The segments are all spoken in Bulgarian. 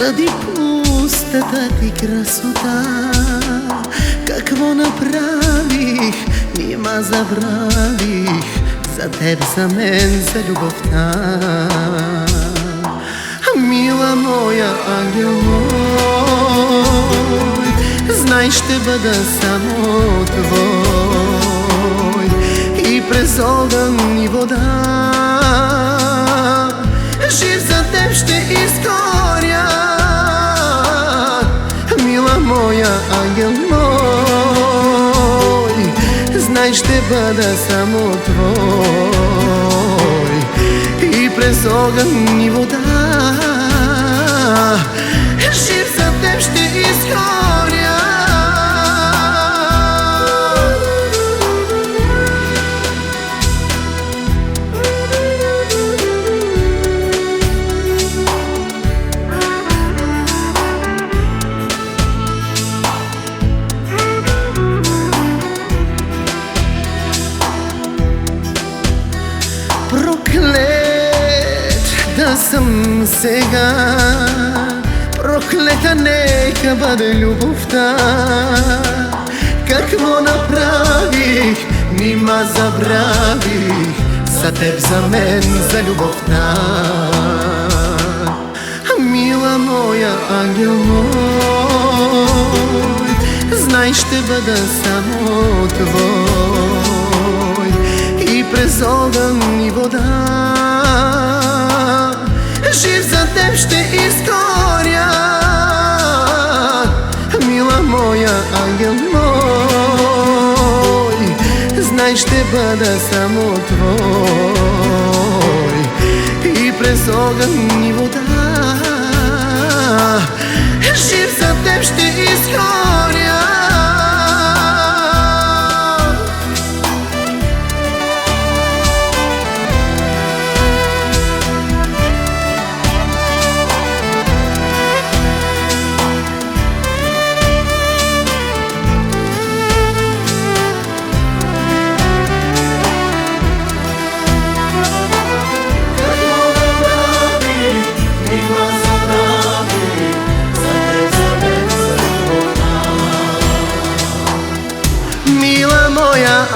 умра Заради пустата ти красота Какво направих, нима забравих За теб, за мен, за любовта. Мила моя ангел мой Знай, ще бъда само твой. И през огън и вода Знай, ще бъда само твой. И през огън и вода Жив за теб ще изгоря Проклет да съм сега. Проклета нека бъде любовта. Какво направих, нима забравих. За теб, за мен, за любовта. Мила моя ангел мой Знай, ще бъда само твой През огън и вода. Жив за теб ще изгоря. Мила моя ангел мой Знай, ще бъда само твой. И през огън и вода. Жив за теб ще изгоря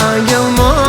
моя